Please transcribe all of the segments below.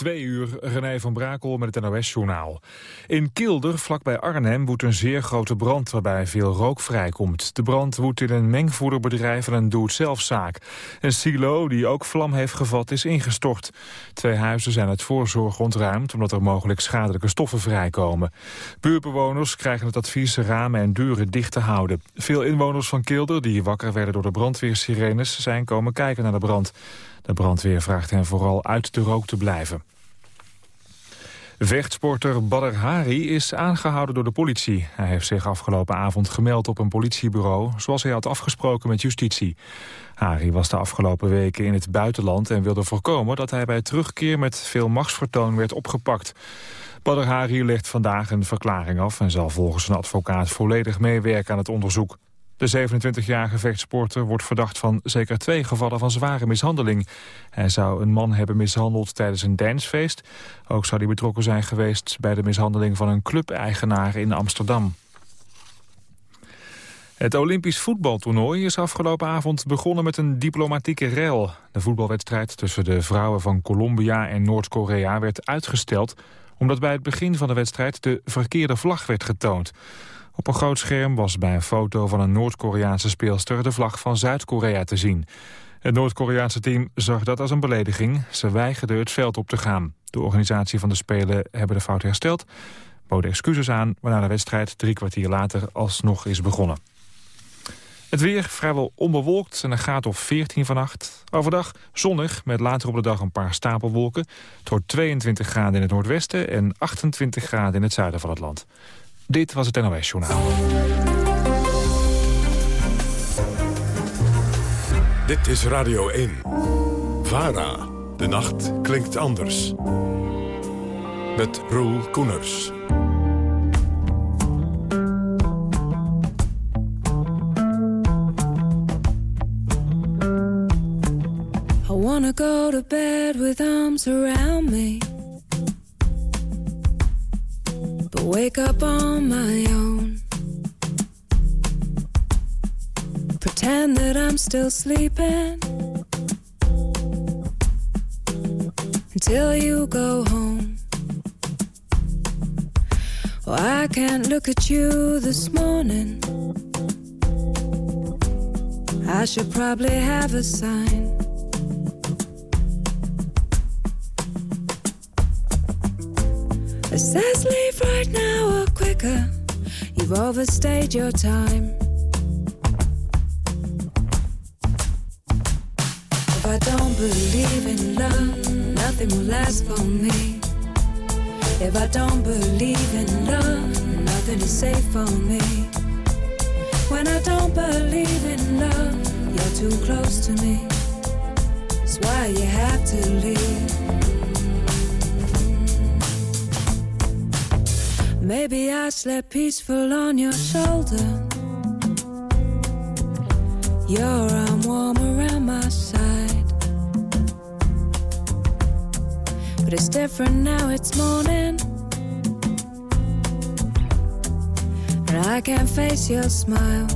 Twee uur, René van Brakel met het NOS-journaal. In Kilder, vlakbij Arnhem, woedt een zeer grote brand waarbij veel rook vrijkomt. De brand woedt in een mengvoederbedrijf en een doe-het-zelfzaak. Een silo, die ook vlam heeft gevat, is ingestort. Twee huizen zijn uit voorzorg ontruimd omdat er mogelijk schadelijke stoffen vrijkomen. Buurbewoners krijgen het advies ramen en deuren dicht te houden. Veel inwoners van Kilder, die wakker werden door de brandweersirenes, zijn komen kijken naar de brand. De brandweer vraagt hen vooral uit de rook te blijven. Vechtsporter Badr Hari is aangehouden door de politie. Hij heeft zich afgelopen avond gemeld op een politiebureau... zoals hij had afgesproken met justitie. Hari was de afgelopen weken in het buitenland... en wilde voorkomen dat hij bij terugkeer met veel machtsvertoon werd opgepakt. Badr Hari legt vandaag een verklaring af... en zal volgens een advocaat volledig meewerken aan het onderzoek. De 27-jarige vechtsporter wordt verdacht van zeker twee gevallen van zware mishandeling. Hij zou een man hebben mishandeld tijdens een dancefeest. Ook zou hij betrokken zijn geweest bij de mishandeling van een clubeigenaar in Amsterdam. Het Olympisch voetbaltoernooi is afgelopen avond begonnen met een diplomatieke rel. De voetbalwedstrijd tussen de vrouwen van Colombia en Noord-Korea werd uitgesteld... omdat bij het begin van de wedstrijd de verkeerde vlag werd getoond. Op een groot scherm was bij een foto van een Noord-Koreaanse speelster de vlag van Zuid-Korea te zien. Het Noord-Koreaanse team zag dat als een belediging. Ze weigerden het veld op te gaan. De organisatie van de Spelen hebben de fout hersteld, boden excuses aan... waarna de wedstrijd drie kwartier later alsnog is begonnen. Het weer vrijwel onbewolkt en een graad of 14 vannacht. Overdag zonnig, met later op de dag een paar stapelwolken. Het wordt 22 graden in het noordwesten en 28 graden in het zuiden van het land. Dit was het NOS Journaal. Dit is Radio 1. VARA. De nacht klinkt anders. Met Roel Koeners. I wanna go to bed with arms around me wake up on my own. Pretend that I'm still sleeping until you go home. Well, I can't look at you this morning. I should probably have a sign. You've overstayed your time. If I don't believe in love, nothing will last for me. If I don't believe in love, nothing is safe for me. When I don't believe in love, you're too close to me. That's why you have to leave. Maybe I slept peaceful on your shoulder. Your arm warm around my side. But it's different now, it's morning. And I can't face your smile.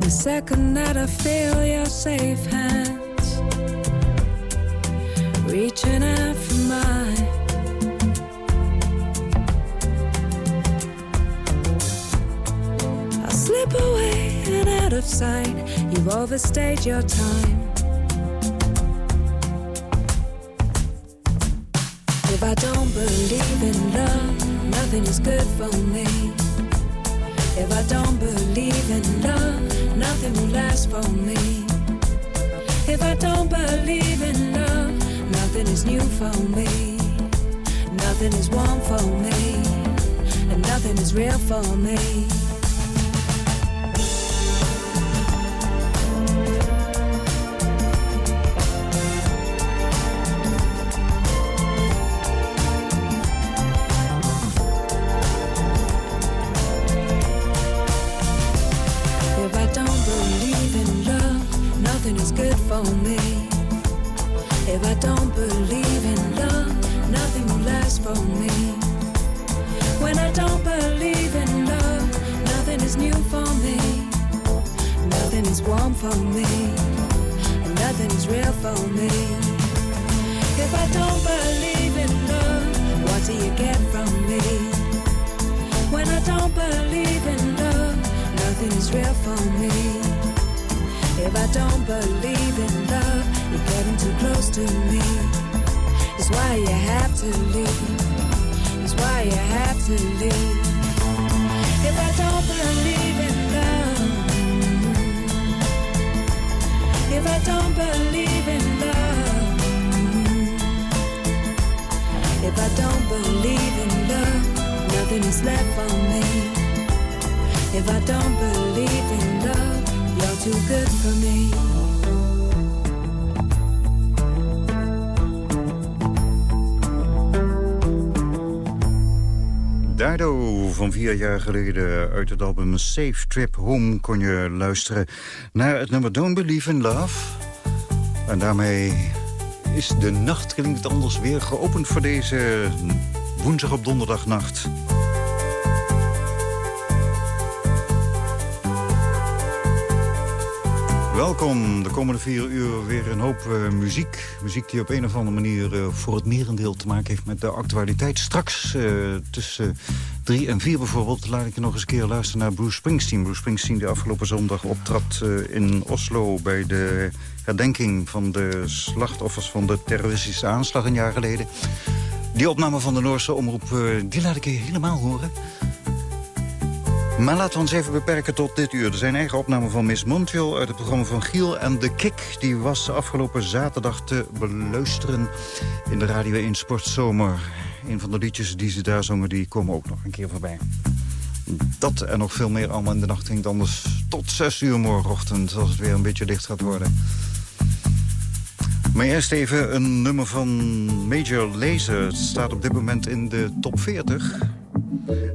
The second that I feel your safe hands sight. You've overstayed your time. If I don't believe in love, nothing is good for me. If I don't believe in love, nothing will last for me. If I don't believe in love, nothing is new for me. Nothing is warm for me, and nothing is real for me. If I don't believe in love, you're too good for me. Dardo van vier jaar geleden uit het album Safe Trip Home kon je luisteren naar het nummer Don't Believe in Love. En daarmee is de nacht, klinkt anders, weer geopend voor deze woensdag op donderdagnacht. Welkom, de komende vier uur weer een hoop uh, muziek. Muziek die op een of andere manier uh, voor het merendeel te maken heeft met de actualiteit. Straks uh, tussen drie en vier bijvoorbeeld laat ik je nog eens een keer luisteren naar Bruce Springsteen. Bruce Springsteen die afgelopen zondag optrad in Oslo bij de herdenking van de slachtoffers van de terroristische aanslag een jaar geleden. Die opname van de Noorse omroep, die laat ik je helemaal horen. Maar laten we ons even beperken tot dit uur. Er zijn eigen opname van Miss Montreal uit het programma van Giel en De Kik. Die was afgelopen zaterdag te beluisteren in de Radio 1 Sportzomer. Een van de liedjes die ze daar zongen, die komen ook nog een keer voorbij. Dat en nog veel meer allemaal in de nacht hinkt anders tot 6 uur morgenochtend... als het weer een beetje licht gaat worden. Maar eerst even een nummer van Major Lazer. Het staat op dit moment in de top 40...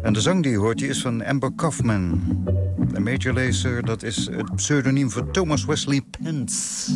En de zang die je hoort, is van Amber Kaufman. En Major Lazer, dat is het pseudoniem voor Thomas Wesley Pence.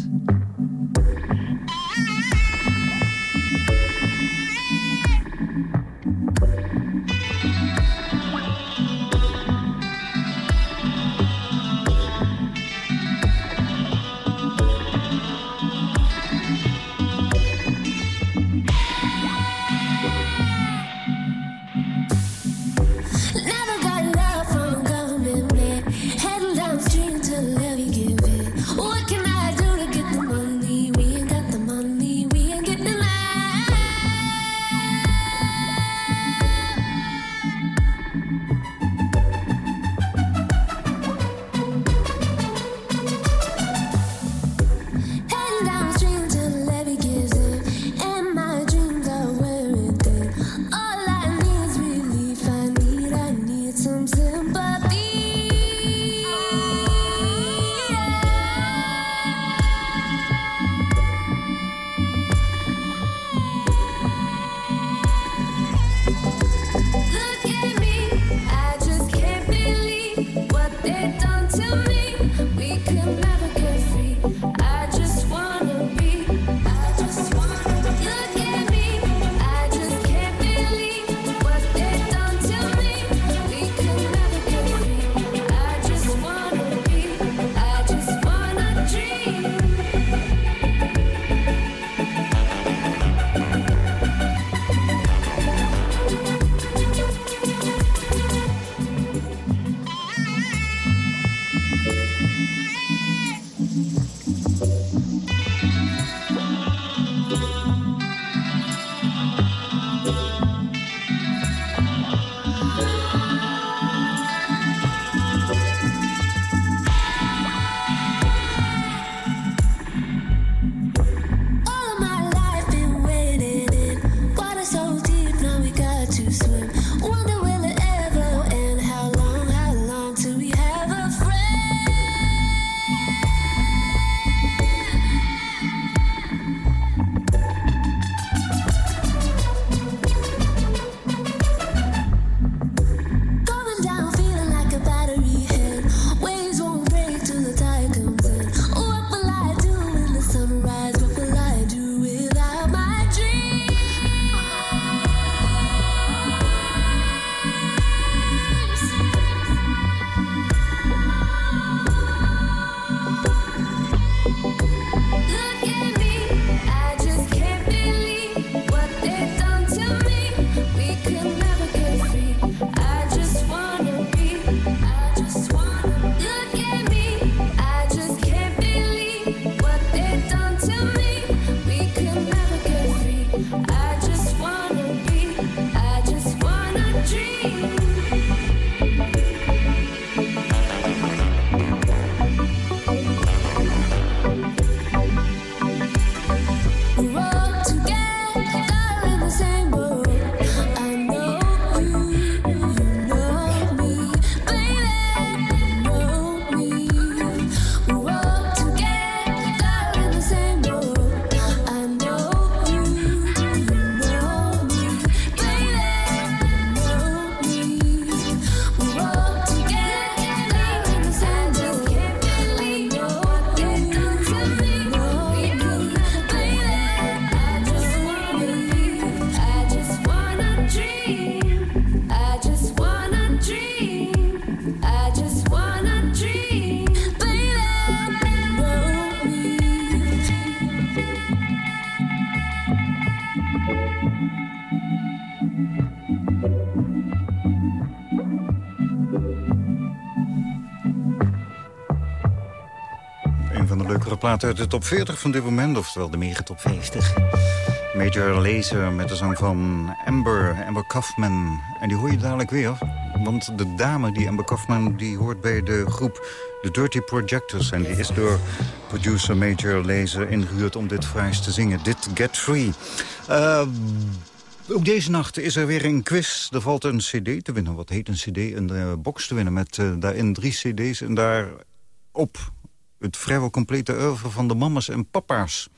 Donkere plaat uit de top 40 van dit moment, oftewel de mega top 50. Major Lazer met de zang van Amber, Amber Kaufman. En die hoor je dadelijk weer, want de dame die Amber Kaufman... die hoort bij de groep The Dirty Projectors. En die is door producer Major Lazer ingehuurd om dit fraais te zingen. Dit Get Free. Uh, ook deze nacht is er weer een quiz. Er valt een cd te winnen. Wat heet een cd? Een uh, box te winnen met uh, daarin drie cd's. En daarop het vrijwel complete oeuvre van de mama's en papa's.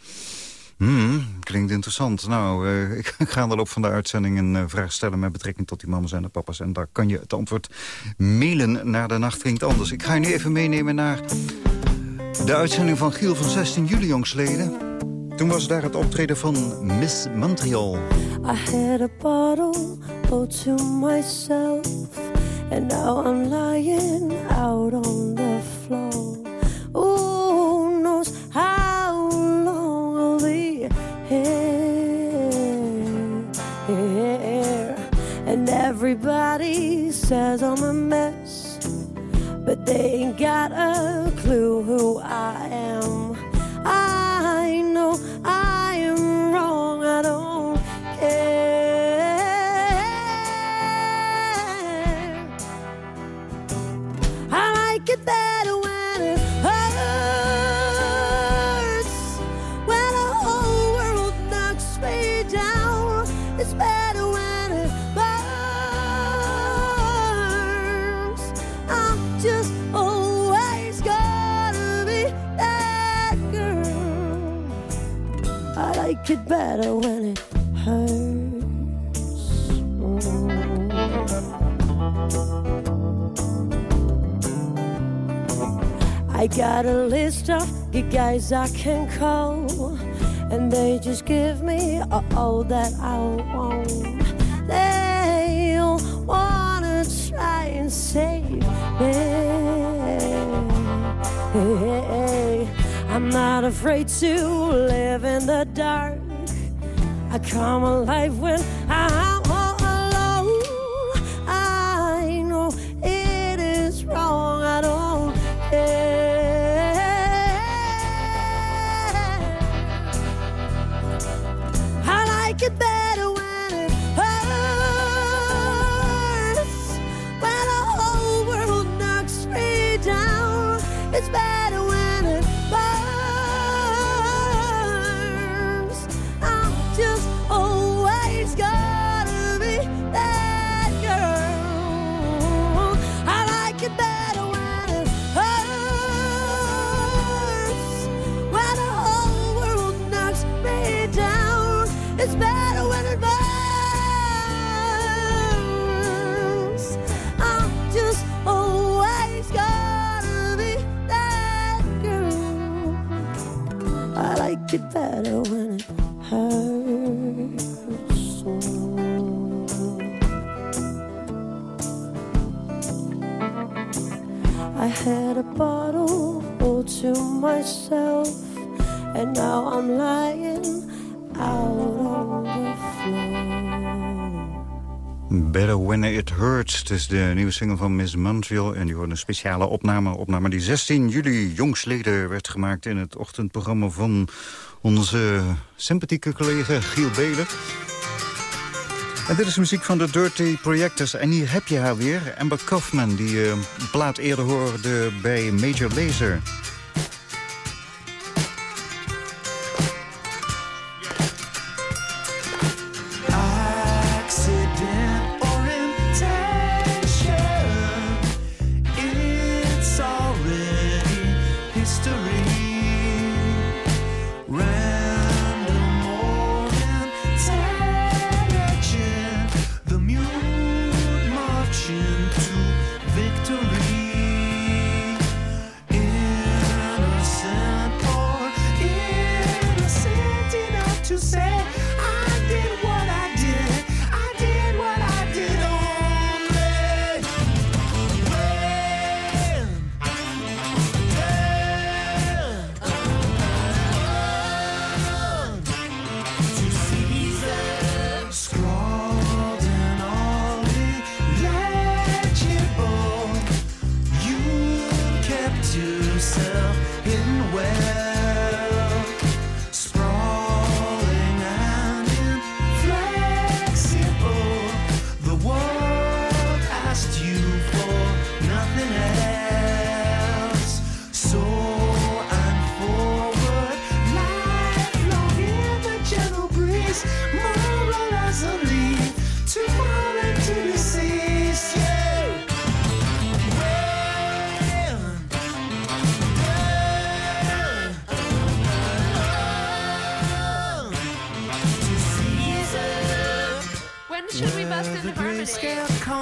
Hmm, klinkt interessant. Nou, uh, ik ga in de loop van de uitzending een uh, vraag stellen... met betrekking tot die mama's en de papa's. En daar kan je het antwoord mailen naar de nacht klinkt anders. Ik ga je nu even meenemen naar de uitzending van Giel van 16 juli jongsleden. Toen was daar het optreden van Miss Montreal. I had a bottle all to myself And now I'm lying out on the floor Who knows how long I'll be here And everybody says I'm a mess But they ain't got a clue who I am. I know I like it better when it hurts. I got a list of good guys I can call, and they just give me all that I want. They wanna try and save me. I'm not afraid to live in the dark. I come alive when better when it hurts. I had a bottle all to myself, and now I'm lying out Better When It Hurts. Het is de nieuwe single van Miss Montreal. En die wordt een speciale opname. Opname die 16 juli jongsleden werd gemaakt in het ochtendprogramma van onze sympathieke collega Giel Belen. En dit is muziek van de Dirty Projectors. En hier heb je haar weer, Amber Kaufman, die een plaat eerder hoorde bij Major Lazer.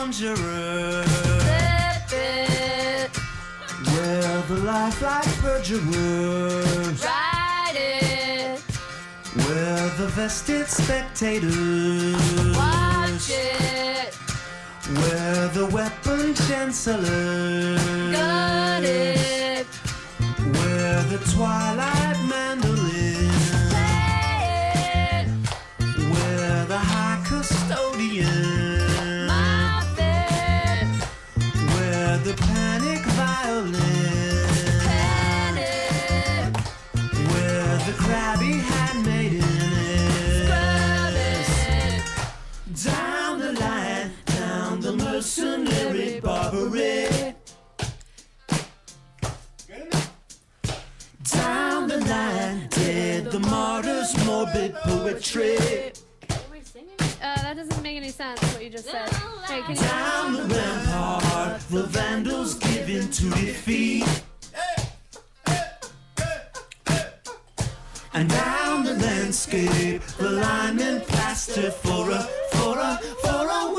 Conjurer, where the lifelike perjurers, ride it, where the vested spectators, watch it, where the weapon chancellors, got it, where the twilight morbid poetry. Uh, that doesn't make any sense, what you just said. Hey, can you... Down the rampart, the vandals given to defeat. And down the landscape, the linemen plastered for a, for a, for a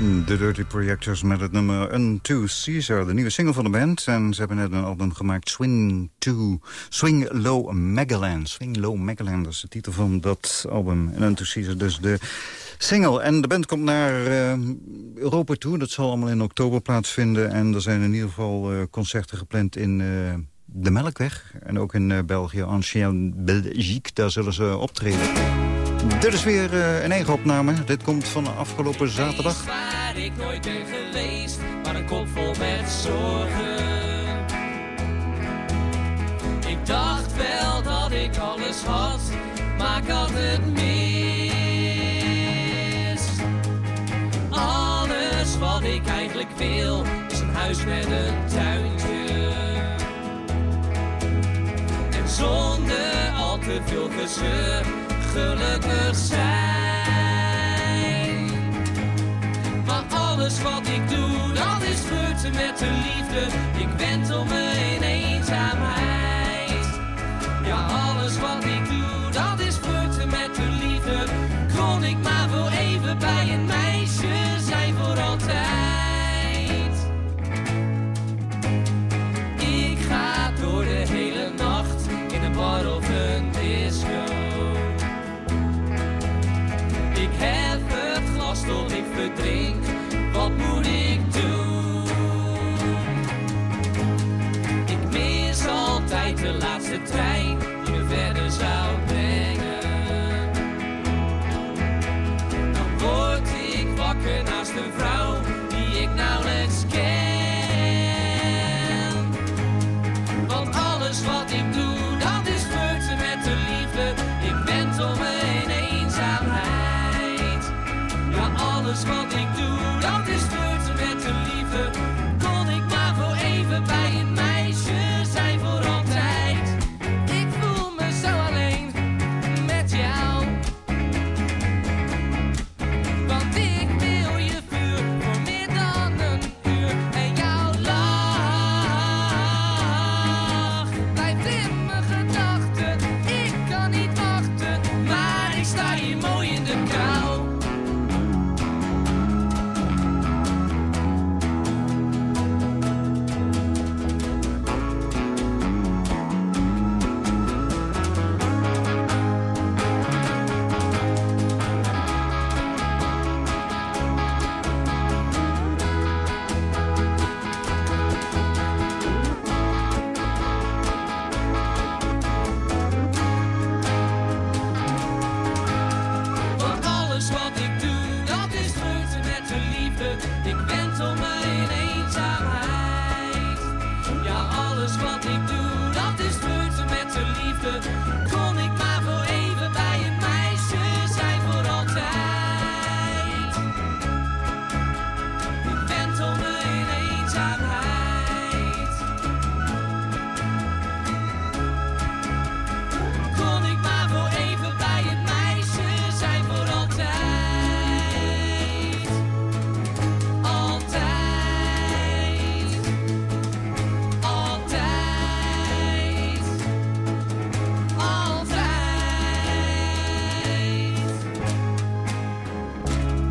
De Dirty Projectors met het nummer Unto Caesar, de nieuwe single van de band. En ze hebben net een album gemaakt, Swing, to, Swing Low Magalan. Swing Low Magalan, dat is de titel van dat album. En Unto Caesar, dus de single. En de band komt naar eh, Europa toe. Dat zal allemaal in oktober plaatsvinden. En er zijn in ieder geval eh, concerten gepland in... eh, de Melkweg en ook in België, Ancien Belgique, daar zullen ze optreden. Dit is weer eh, een eigen opname. Dit komt van afgelopen zaterdag. waar ik nooit ben geweest, maar een kop vol met zorgen. Ik dacht wel dat ik alles had, maar ik had het mis. Alles wat ik eigenlijk wil, is een huis met een tuintje. En zonder al te veel gezeur, gelukkig zijn. Maar alles wat ik doe, dat is flirten met de liefde. Ik wentel me in eenzaamheid. Ja, alles wat ik doe, dat is flirten met de liefde. Kon ik maar voor even bij een verdrink. Wat moet ik doen? Ik mis altijd de laatste trein die me verder zou brengen. Dan word ik wakker naast een vrouw die ik nauwelijks Ja, alles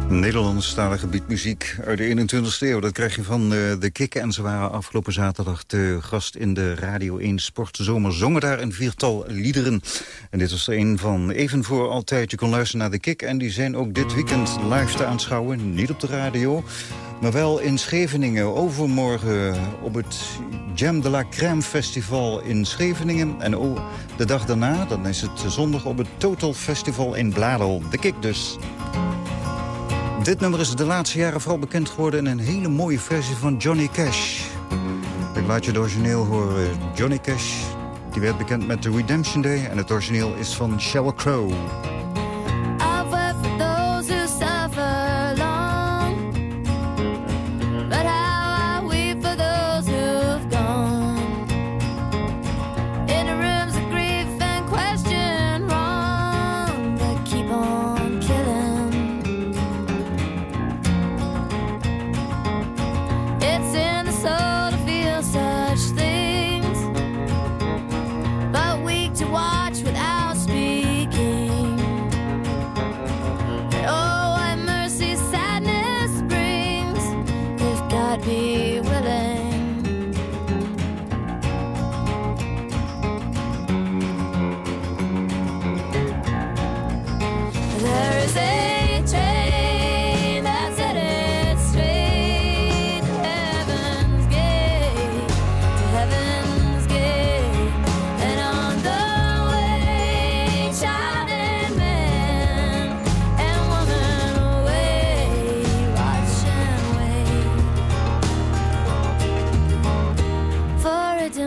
Nederlandstalige beatmuziek uit de 21ste eeuw. Dat krijg je van uh, de Kikken. En ze waren afgelopen zaterdag te gast in de Radio 1 Sportzomer. Zongen daar een viertal liederen. En dit was er een van Even voor Altijd. Je kon luisteren naar de Kik. En die zijn ook dit weekend live te aanschouwen. Niet op de radio, maar wel in Scheveningen. Overmorgen op het Jam de la Crème Festival in Scheveningen. En oh, de dag daarna, dan is het zondag op het Total Festival in Bladel. De Kik dus. Dit nummer is de laatste jaren vooral bekend geworden... in een hele mooie versie van Johnny Cash. Ik laat je het origineel horen. Johnny Cash die werd bekend met The Redemption Day... en het origineel is van Sheryl Crow.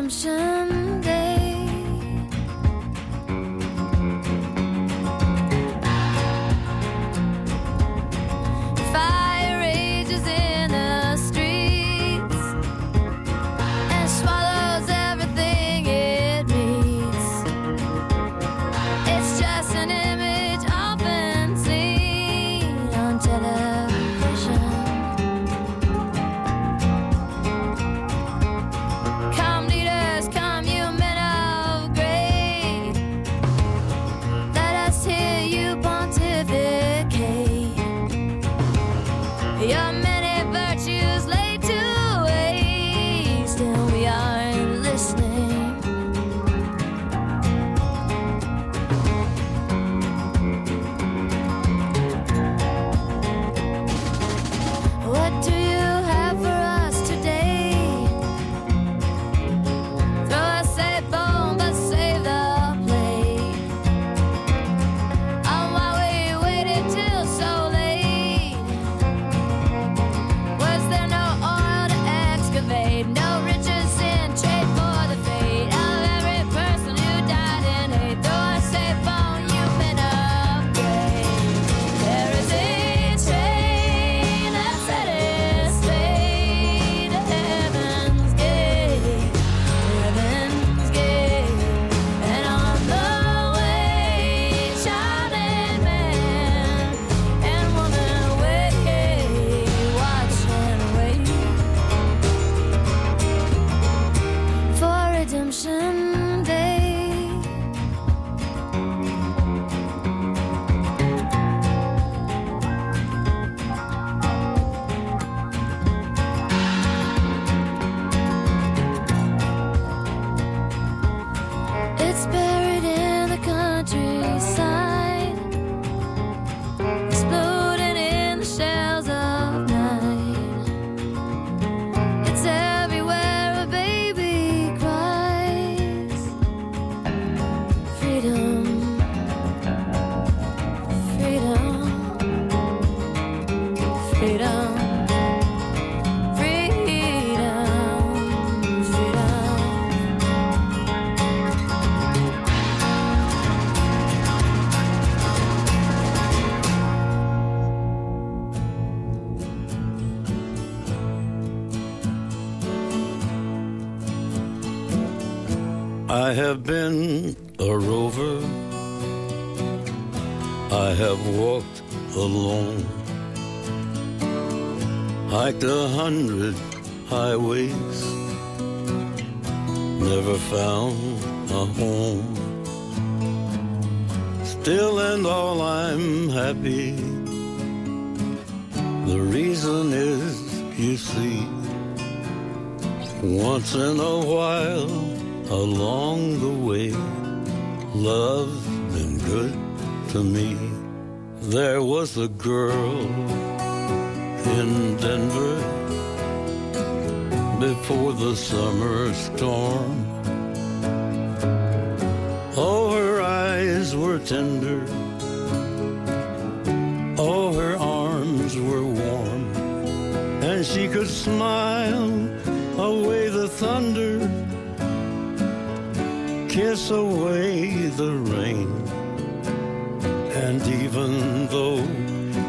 redemption. I have been a rover. I have walked alone. Hiked a hundred highways. Never found a home. Still and all I'm happy. The reason is, you see, once in a while way, love's been good to me. There was a girl in Denver before the summer storm. Kiss away the rain. And even though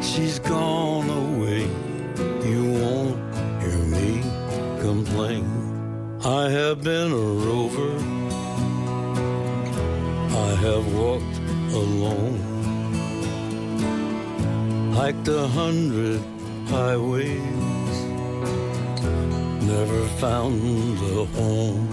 she's gone away, you won't hear me complain. I have been a rover. I have walked alone. Hiked a hundred highways. Never found a home.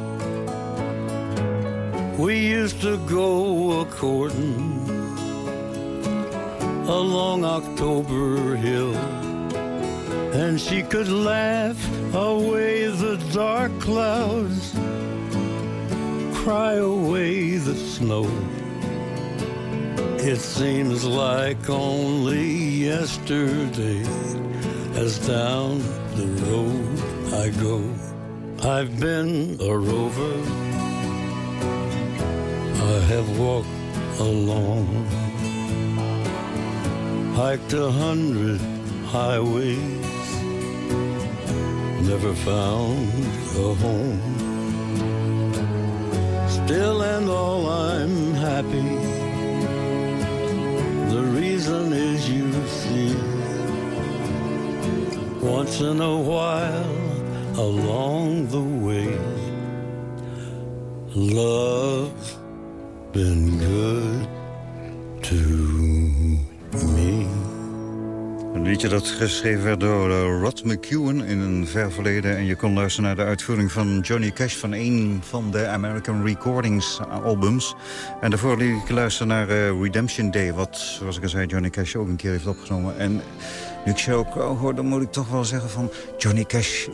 we used to go a courting along October Hill. And she could laugh away the dark clouds, cry away the snow. It seems like only yesterday, as down the road I go. I've been a rover, I have walked alone hiked a hundred highways, never found a home. Still and all I'm happy. The reason is you see, once in a while along the way, love's been good to me. Een liedje dat geschreven werd door eh, Rod McEwen in een ver verleden. En je kon luisteren naar de uitvoering van Johnny Cash... van een van de American Recordings albums. En daarvoor liet ik luisteren naar eh, Redemption Day... wat, zoals ik al zei, Johnny Cash ook een keer heeft opgenomen. En nu ik zo ook hoor, dan moet ik toch wel zeggen van... Johnny Cash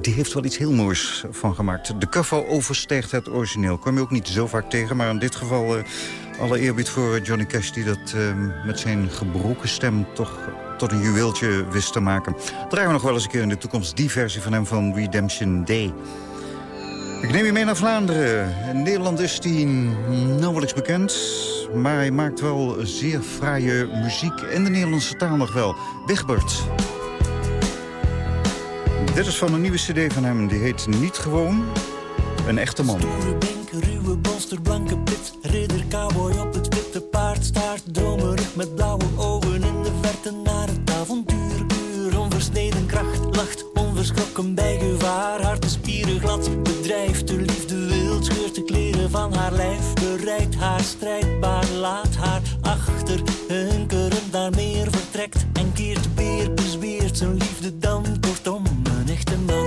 die heeft wel iets heel moois van gemaakt. De cover overstijgt het origineel. Kom je ook niet zo vaak tegen, maar in dit geval... Uh, alle eerbied voor Johnny Cash die dat uh, met zijn gebroken stem toch tot een juweeltje wist te maken. Draaien we nog wel eens een keer in de toekomst die versie van hem van Redemption Day. Ik neem je mee naar Vlaanderen. In Nederland is hij nauwelijks bekend. Maar hij maakt wel zeer fraaie muziek. In de Nederlandse taal nog wel. Wigbert. Dit is van een nieuwe cd van hem. Die heet Niet Gewoon. Een echte man. Stoere ruwe bolster, blanke pit. Ridder, cowboy op het witte paard. Staart, dromerig met blauwe ogen in de verte naar het avontuur. Puur onversneden kracht, lacht onverschrokken bij gevaar. Hart en spieren glad, bedrijft de liefde wild. Scheurt de kleren van haar lijf, bereikt haar strijdbaar. Laat haar achter, hunkerend naar meer vertrekt. En keert weer, bezweert zijn liefde dan. Echte man.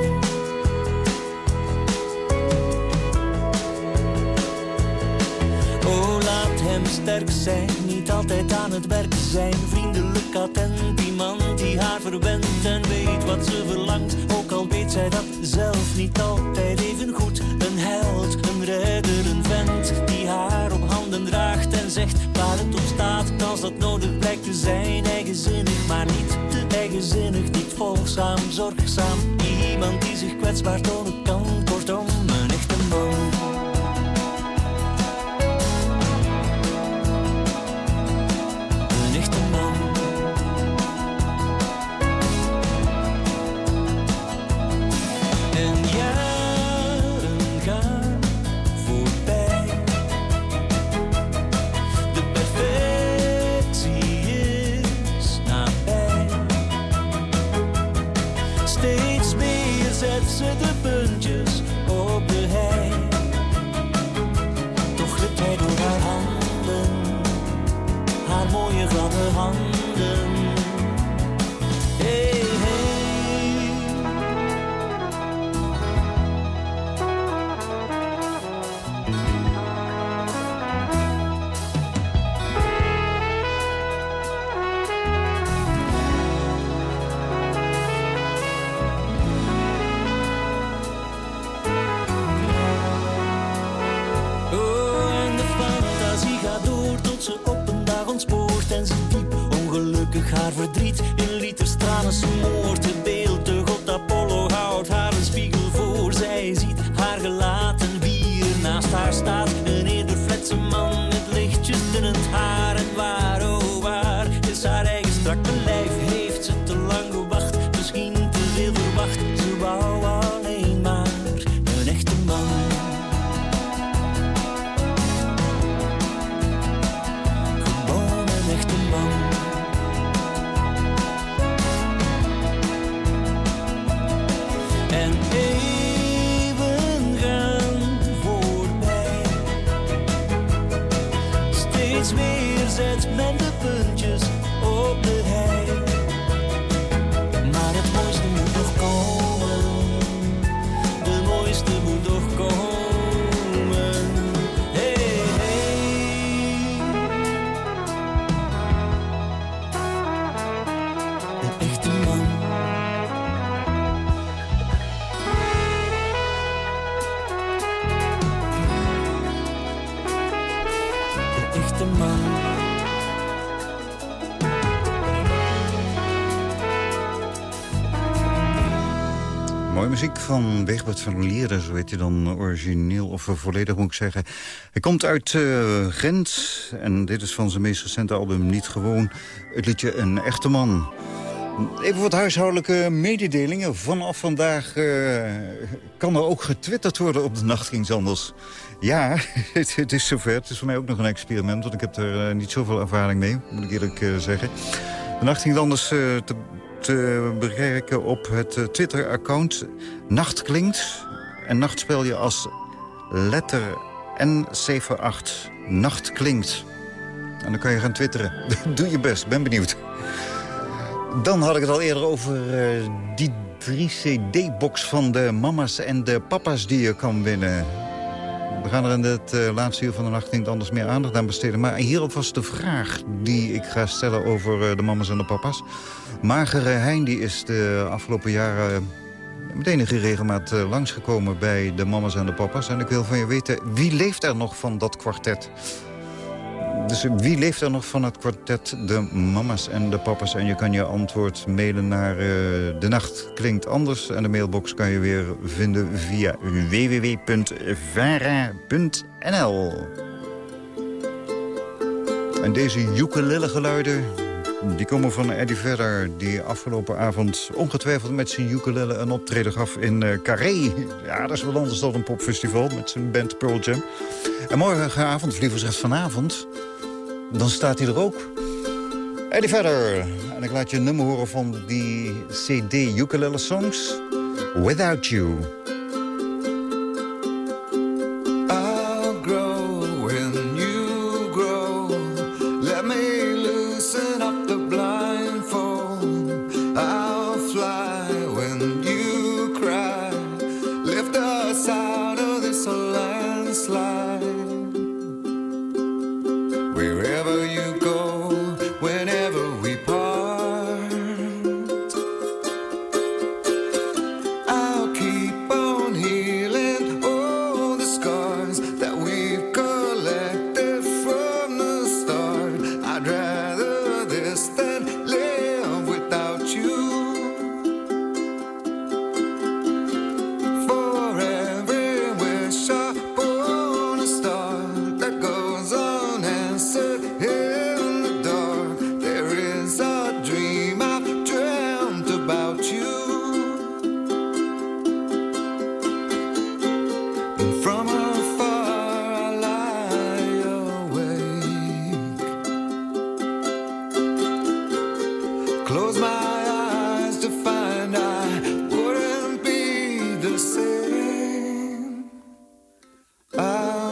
Oh, laat hem sterk zijn, niet altijd aan het werk zijn. Vriendelijk, attent, iemand die haar verwendt en weet wat ze verlangt. Ook al weet zij dat zelf niet altijd even goed. Een held, een redder, een vent die haar op handen draagt en zegt waar het op staat. Als dat nodig blijkt te zijn, eigenzinnig, maar niet te eigenzinnig. Niet volgzaam, zorgzaam, die zich kwetsbaar tonen kan. Muziek van Wegbert van Lieren, zo heet hij dan origineel of volledig moet ik zeggen. Hij komt uit eh, Gent en dit is van zijn meest recente album Niet Gewoon. Het liedje Een Echte Man. Even wat huishoudelijke mededelingen. Vanaf vandaag eh, kan er ook getwitterd worden op de Nacht Ging's Anders. Ja, het, is zover. Het is voor mij ook nog een experiment, want ik heb er eh, niet zoveel ervaring mee, moet ik eerlijk zeggen. De Nacht Ging Anders te, te bereiken op het eh, Twitter-account Nacht Klinkt. En nacht spel je als letter N78. Nacht Klinkt. En dan kan je gaan twitteren. Doe je best, ben benieuwd. Dan had ik het al eerder over eh, die 3-cd-box van de mama's en de papa's die je kan winnen. We gaan er in het eh, laatste uur van de nacht niet anders meer aandacht aan besteden. Maar hier alvast de vraag die ik ga stellen over eh, de mama's en de papa's. Magere Hein die is de afgelopen jaren met enige regelmaat eh, langsgekomen bij de mama's en de papa's. En ik wil van je weten, wie leeft er nog van dat kwartet? Dus wie leeft er nog van het kwartet, de mama's en de papa's? En je kan je antwoord mailen naar eh, De Nacht Klinkt Anders. En de mailbox kan je weer vinden via www.vara.nl. En deze ukulele geluiden, die komen van Eddie Vedder... die afgelopen avond ongetwijfeld met zijn ukulele een optreden gaf in eh, Carré. Ja, dat is wel anders dan een popfestival met zijn band Pearl Jam. En morgenavond, liever gezegd vanavond, dan staat hij er ook. Eddie Vedder. En ik laat je een nummer horen van die CD Ukulele Songs. Without You.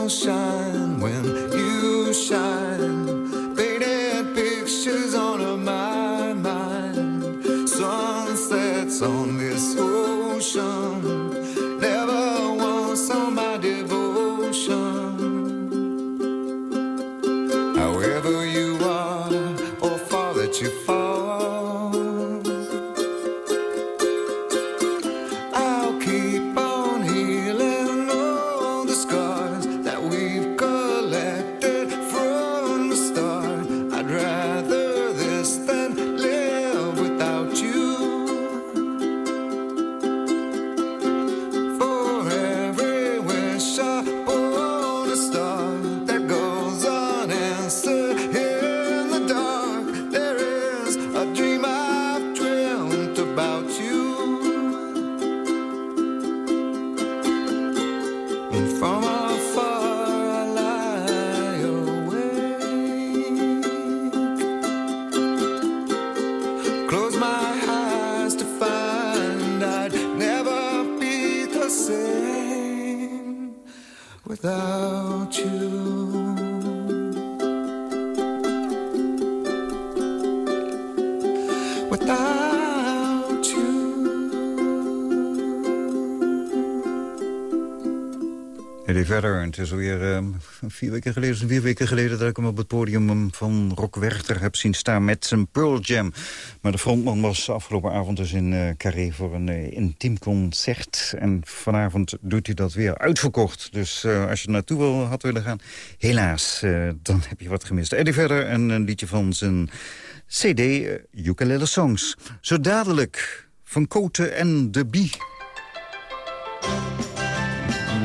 Shine when is alweer eh, vier weken geleden, vier weken geleden... dat ik hem op het podium um, van Rock Werchter heb zien staan met zijn Pearl Jam. Maar de frontman was afgelopen avond dus in eh, Carré voor een eh, intiem concert. En vanavond doet hij dat weer uitverkocht. Dus eh, als je er naartoe wil, had willen gaan, helaas, dan heb je wat gemist. Eddie verder en een liedje van zijn cd, Ukulele Songs. Zo dadelijk, Van Koten en de Bie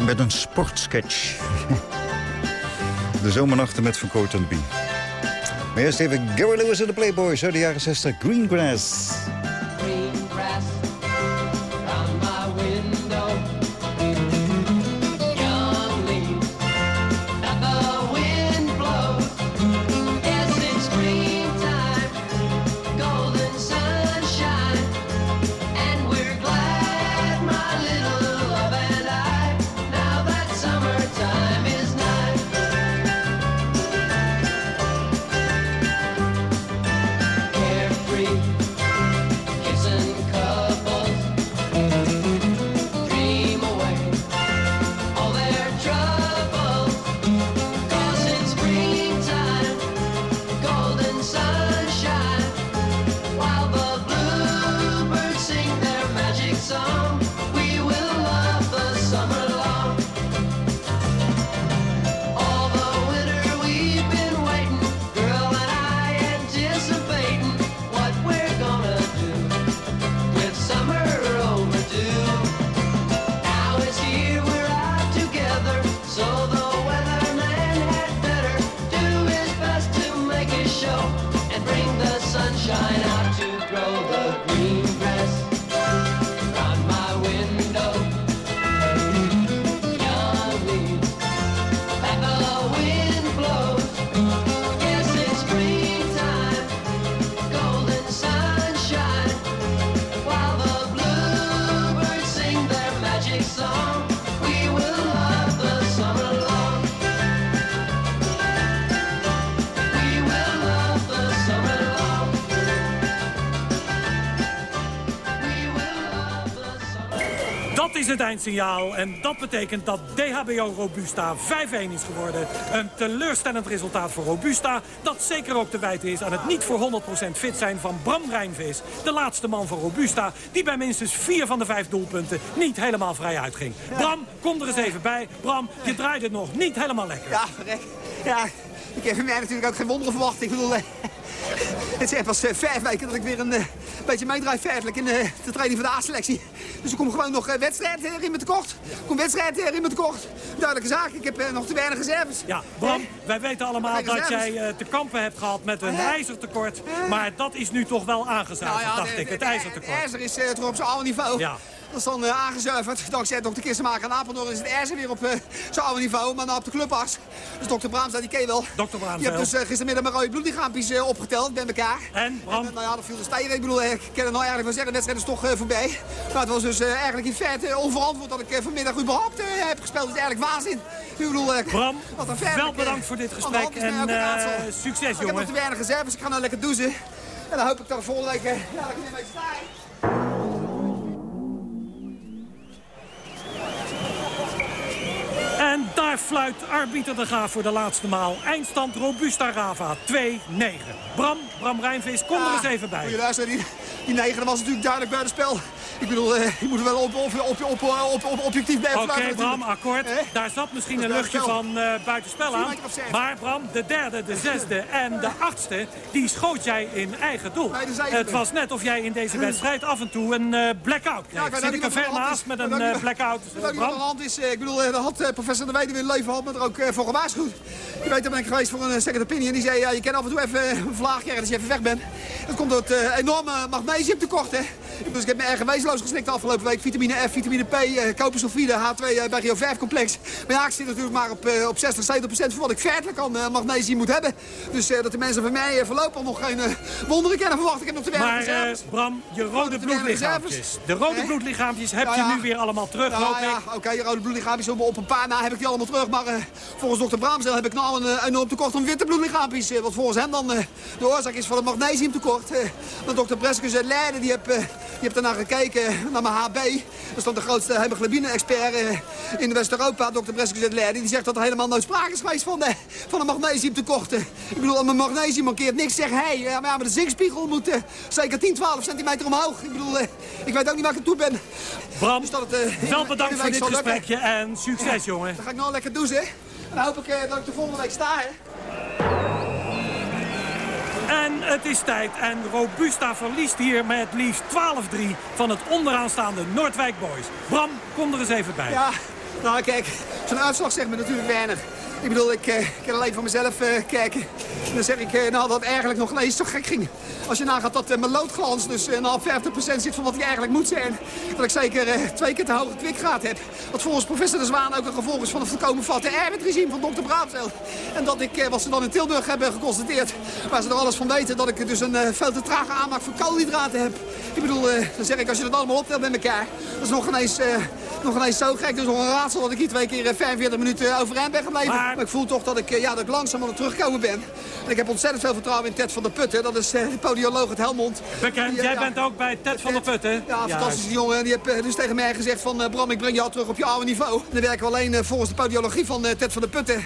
met een sportsketch. De zomernachten met Van Coort en Bie. Maar eerst even Gary Lewis en de Playboys uit de jaren 60. Greengrass. Het eindsignaal en dat betekent dat DHBO Robusta 5-1 is geworden. Een teleurstellend resultaat voor Robusta... dat zeker ook te wijten is aan het niet voor 100% fit zijn van Bram Rijnvis. De laatste man van Robusta, die bij minstens vier van de vijf doelpunten niet helemaal vrij uitging. Bram, kom er eens even bij. Bram, je draait het nog niet helemaal lekker. Ja. Ja, ik heb van mij natuurlijk ook geen wonderen verwacht. Ik bedoel, eh, het is pas eh, vijf weken dat ik weer een eh, beetje meedraai feitelijk in de training van de A-selectie. Dus ik kom gewoon nog wedstrijd in met tekort. Kom wedstrijd in met tekort. Duidelijke zaak, ik heb nog te weinig reserves. Ja, Bram, wij weten allemaal dat reserves. jij te kampen hebt gehad met een Eh. ijzertekort. Maar dat is nu toch wel aangezuiverd, dacht de- ik, het de- ijzertekort. Het ijzer is toch op zijn oude niveau. Ja. Dat is dan aangezuiverd. Dankzij dokter Kissenmaker en Apeldoorn is het Erzen weer op uh, zijn oude niveau. Maar nou op de clubas. Dus dokter Braamsdel, die ken je wel. Dokter Braamsdel. Je hebt dus uh, gistermiddag mijn rode bloedlichaampjes uh, opgeteld bij elkaar. En, Bram? En, nou ja, dat viel de stijger. Ik bedoel, ik kan het nou eigenlijk wel zeggen. De wedstrijd is toch voorbij. Maar het was dus eigenlijk in feite onverantwoord dat ik vanmiddag überhaupt heb gespeeld. Het is eigenlijk waanzin. Ik bedoel, Bram, wat een wel bedankt voor dit gesprek. En succes, jongen. Ik heb nog te weinig reserves. Ik ga nou lekker douchen. En dan hoop ik dat volgende week ja, dat ik weer een beetje sta. En daar fluit arbiter de Graaf voor de laatste maal. Eindstand Robusta Rava 2-9. Bram, Bram Rijnvis, kom ja, er eens even bij. Die, die negen was natuurlijk duidelijk buitenspel. Ik bedoel, uh, je moet er wel op, op, op, op, op, op objectief blijven Oké, okay, Bram, akkoord. Eh? Daar zat misschien een luchtje van uh, buitenspel aan. Maar Bram, de derde, de zesde en de achtste, die schoot jij in eigen doel. Nee, het was net of jij in deze wedstrijd af en toe een uh, blackout kreeg. Ja, Zit ik er ver naast met een uh, blackout, Ik is. Ik bedoel, daar had professor De Weide weer leven had me er ook voor gewaarschuwd. Je weet, daar ben ik geweest voor een second opinion. Die zei, ja, je kan af en toe even een vlaag als je even weg bent. Dat komt door het enorme magnesiumtekort, hè. Dus ik heb me erg wezenloos geslikt de afgelopen week. Vitamine F, vitamine P, uh, kopersulfide, H2 uh, bij Geo 5 complex. Maar ja, ik zit natuurlijk maar op, uh, op 60, 70 procent van wat ik feitelijk aan uh, magnesium moet hebben. Dus dat de mensen van mij voorlopig nog geen wonderen kunnen verwachten. Ik heb nog te weinig Maar. Bram, je rode bloedlichaampjes. De rode bloedlichaampjes heb je ja. nu weer allemaal terug, hoop ik. Ja, oké, okay, rode bloedlichaampjes. Op een paar na heb ik die allemaal terug. Maar volgens dokter Braamsdel heb ik nou een enorm tekort aan witte bloedlichaampjes. wat volgens hem dan de oorzaak is van het magnesiumtekort. Uh, dokter Breskus uit Leiden, die heb, die heb daarna gekeken naar mijn HB. Is dan de grootste hemoglobine-expert uh, in West-Europa, dokter Breskus uit Leiden. Die zegt dat er helemaal nooit sprake is geweest van, de, van een magnesiumtekort. Ik bedoel, mijn magnesium mankeert niks, zeg hij. Ja, maar, ja, maar de zinkspiegel moet uh, zeker 10, 12 centimeter omhoog. Ik bedoel, uh, ik weet ook niet waar ik aan toe ben. Bram, dus dat het, wel bedankt voor dit gesprekje en succes, jongen. Dan ga ik nou lekker douchen. En dan hoop ik dat ik de volgende week sta, hè. En het is tijd. En Robusta verliest hier met liefst 12-3 van het onderaanstaande Noordwijk Boys. Bram, kom er eens even bij. Ja, nou kijk, zo'n uitslag zegt me natuurlijk weinig. Ik bedoel, ik, uh, kan alleen voor mezelf uh, kijken. En dan zeg ik uh, nou, dat eigenlijk nog ineens zo gek ging. Als je nagaat dat mijn loodglans dus nou op 50% zit van wat hij eigenlijk moet zijn. Dat ik zeker twee keer te hoge kwikgraad heb. Wat volgens professor De Zwaan ook een gevolg is van het volkomen vatte eiwitregime van dokter Braamsel. En dat ik, wat ze dan in Tilburg hebben geconstateerd, waar ze er alles van weten, dat ik dus een veel te trage aanmaak van koolhydraten heb. Ik bedoel, dan zeg ik, als je dat allemaal optelt met elkaar, dat is nog ineens, nog ineens zo gek. Dus nog een raadsel dat ik hier twee keer 45 minuten overeind ben gebleven. Maar... Maar ik voel toch dat ik, ja, dat ik langzaam aan het terugkomen ben. En ik heb ontzettend veel vertrouwen in Ted van der Putten. Dat is de podioloog uit Helmond. Bekend, Die, jij ja, bent ook bij Ted van der Putten. Ja, fantastische jongen. Die heeft dus tegen mij gezegd van... Bram, ik breng jou terug op je oude niveau. En dan werken we alleen volgens de podiologie van Ted van der Putten.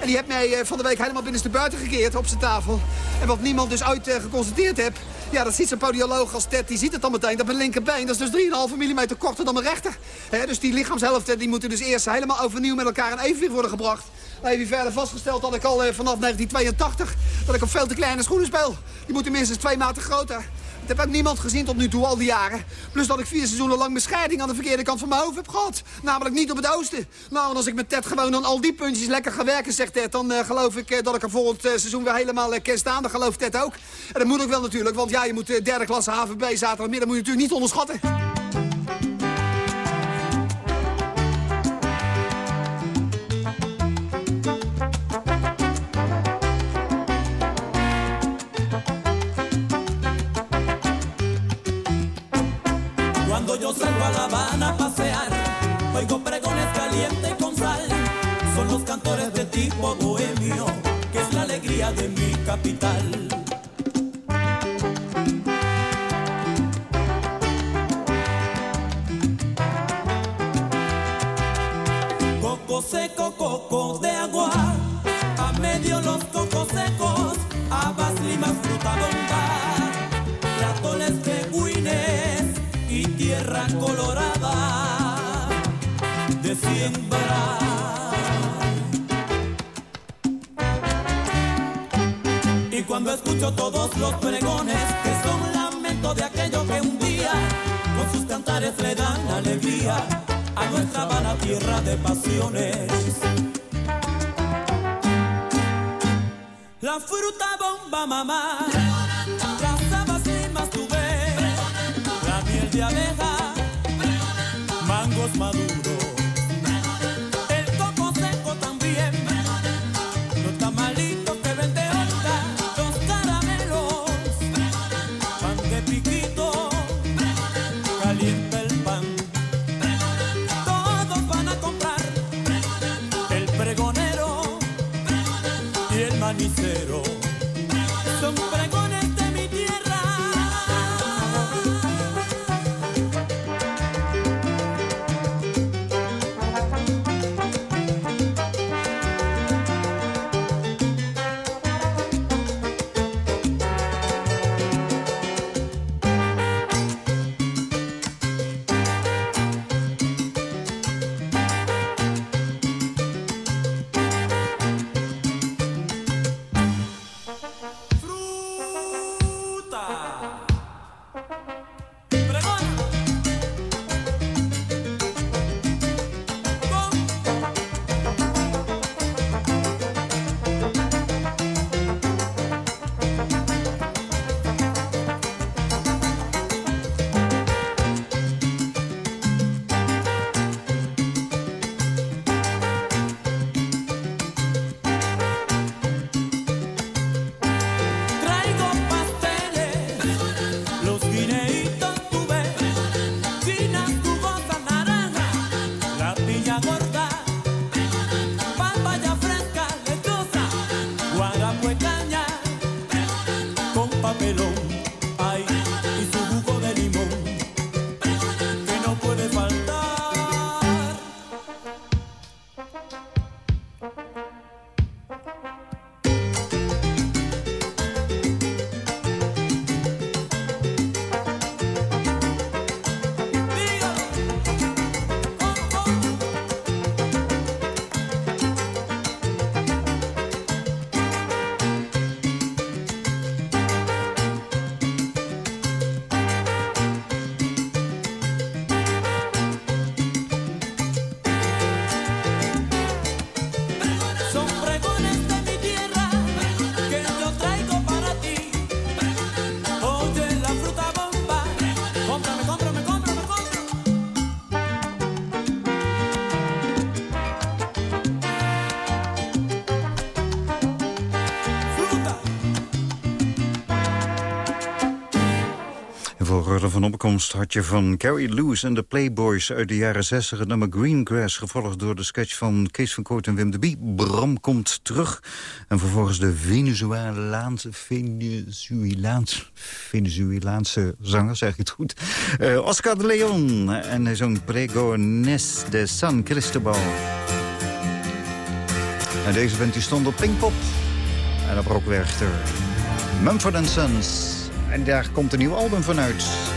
En die heeft mij van de week helemaal binnenste buiten gekeerd op zijn tafel. En wat niemand dus ooit geconstateerd heeft... Ja, dat ziet zijn podioloog als Ted, die ziet het dan meteen. Dat mijn linkerbeen, dat is dus 3,5 mm korter dan mijn rechter. He, dus die lichaamshelften die moeten dus eerst helemaal overnieuw met elkaar in evenwicht worden gebracht. Je verder vastgesteld dat ik al eh, vanaf 1982 dat ik op veel te kleine schoenen speel. Die moeten minstens twee maten groter. Dat heb ook niemand gezien tot nu toe, al die jaren. Plus dat ik vier seizoenen lang mijn scheiding aan de verkeerde kant van mijn hoofd heb gehad. Namelijk niet op het oosten. Nou, en als ik met Ted gewoon aan al die puntjes lekker ga werken, zegt Ted... dan uh, geloof ik uh, dat ik er volgend uh, seizoen weer helemaal kan staan. Dat gelooft Ted ook. En dat moet ik wel natuurlijk, want ja, je moet derde klasse HVB zaterdagmiddag moet je natuurlijk niet onderschatten. Oigo pregones calientes con sal. Son los cantores de tipo bohemio, que es la alegría de mi capital. Coco seco, coco de agua, Y cuando escucho todos los pregones que son lamento de aquello que un día con sus cantares le dan alegría a nuestra Habana tierra de pasiones. La fruta bomba mamá, las habas limas tuve, la miel de abeja, higos maduros. Van opkomst had je van Carrie Lewis en de Playboys uit de jaren 60 het nummer Greengrass, gevolgd door de sketch van Kees van Koot en Wim de Bie. Bram komt terug. En vervolgens de Venezuelaanse, Venezuelaanse, Venezuelaanse zanger, zeg ik het goed. Eh, Oscar de Leon en hij zong Pregones de San Cristobal. En deze die stond op Pinkpop en op Rockwerchter. Mumford Sons. En daar komt een nieuw album van uit.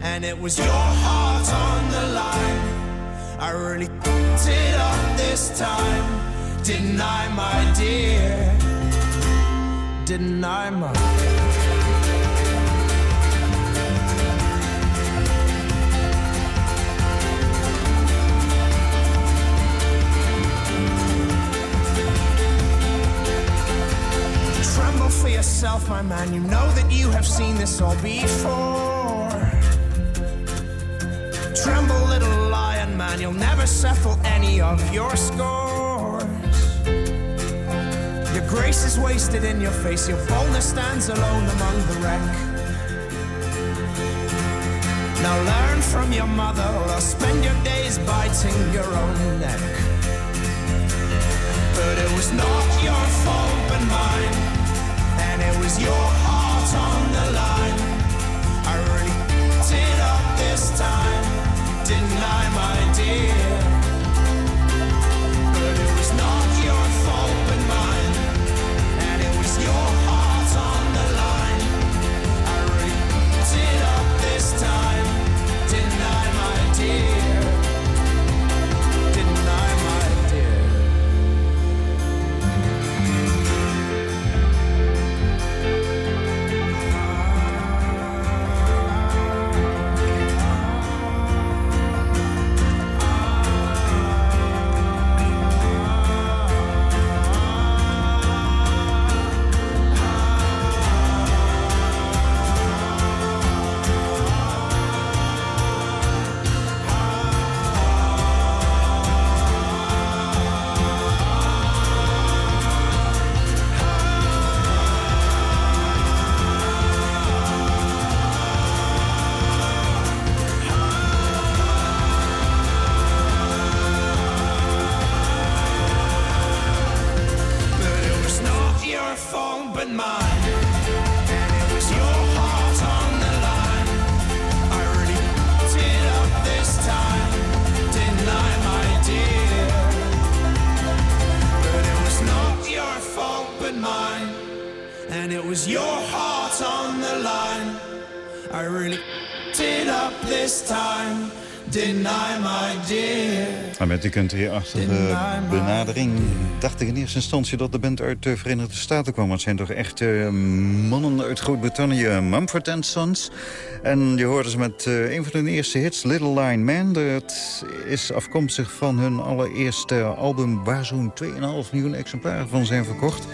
And it was your heart on the line. I really f***ed it up this time. Didn't I, my dear? Didn't I, my Tremble for yourself, my man. You know that you have seen this all before. Tremble, little lion man. You'll never settle any of your scores. Your grace is wasted in your face. Your boldness stands alone among the wreck. Now learn from your mother, or spend your days biting your own neck. But it was not your fault but mine, and it was your heart on the line. I, my dear? Met achter de benadering dacht ik in eerste instantie dat de band uit de Verenigde Staten kwam. Het zijn toch echt eh, mannen uit Groot-Brittannië, Mumford Sons. En je hoorde ze met eh, een van hun eerste hits, Little Line Man. Dat is afkomstig van hun allereerste album waar zo'n 2,5 miljoen exemplaren van zijn verkocht.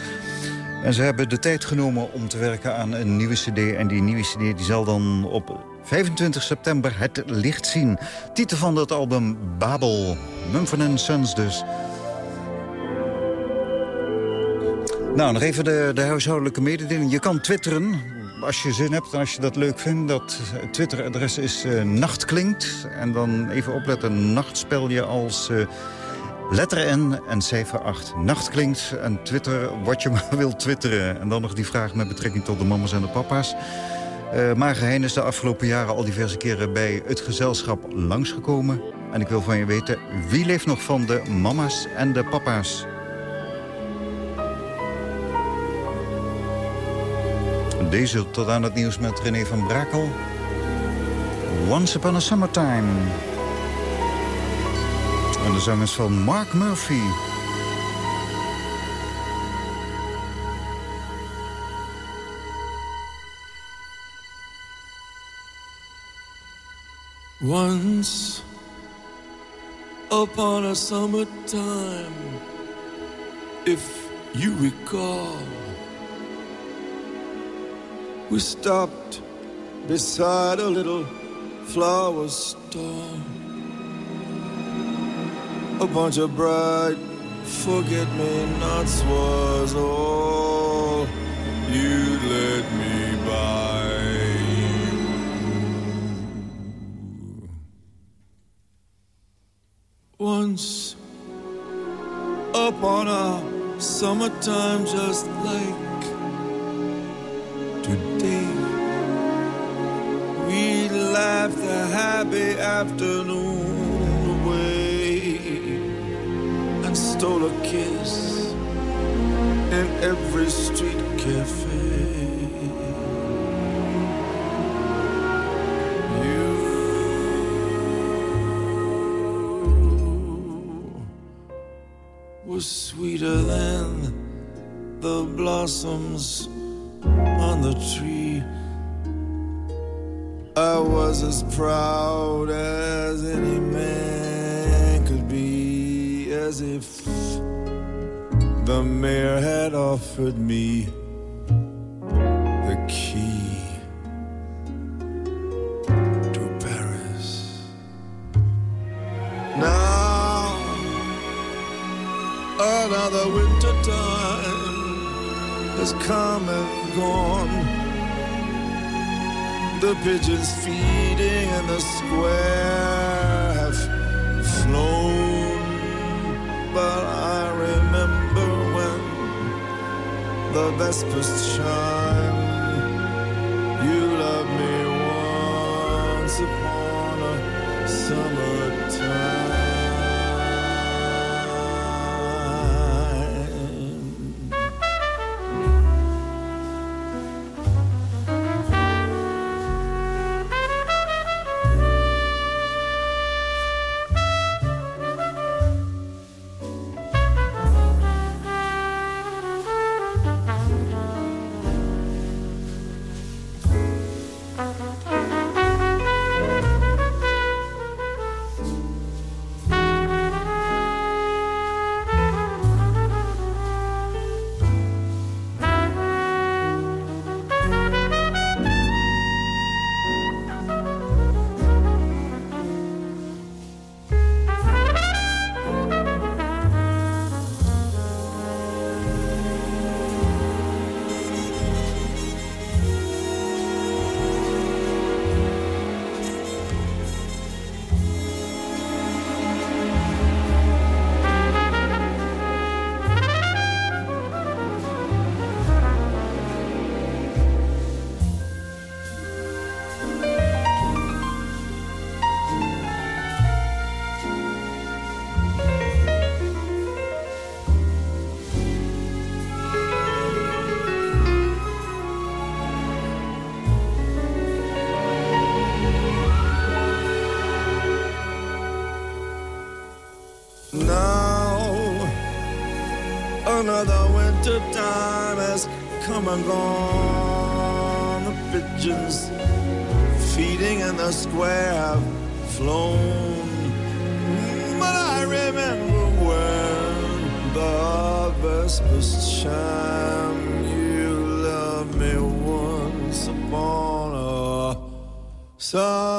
En ze hebben de tijd genomen om te werken aan een nieuwe cd. En die nieuwe cd die zal dan op 25 september het licht zien. Titel van dat album Babel. Mumford Sons dus. Nou, nog even de, de huishoudelijke mededeling. Je kan twitteren als je zin hebt en als je dat leuk vindt. Dat Twitteradres is uh, Nachtklinkt. En dan even opletten, nachtspel je als... Uh, Letter N en cijfer 8. Nacht klinkt en Twitter wat je maar wilt twitteren. En dan nog die vraag met betrekking tot de mama's en de papa's. Uh, Marge Heijn is de afgelopen jaren al diverse keren bij het gezelschap langsgekomen. En ik wil van je weten, wie leeft nog van de mama's en de papa's? Deze tot aan het nieuws met René van Brakel. Once Upon a Summertime. En de zang is van Mark Murphy. Once upon a summertime, if you recall, we stopped beside a little flower store. A bunch of bright forget-me-nots was all you let me buy. Upon a summertime just like today, we laughed a happy afternoon away and stole a kiss in every street cafe. Was sweeter than the blossoms on the tree. I was as proud as any man could be, as if the mayor had offered me The pigeons feeding in the square have flown, but I remember when the vespers chime. And gone. The pigeons feeding in the square have flown. But I remember when the vespers chime. You loved me once upon a summer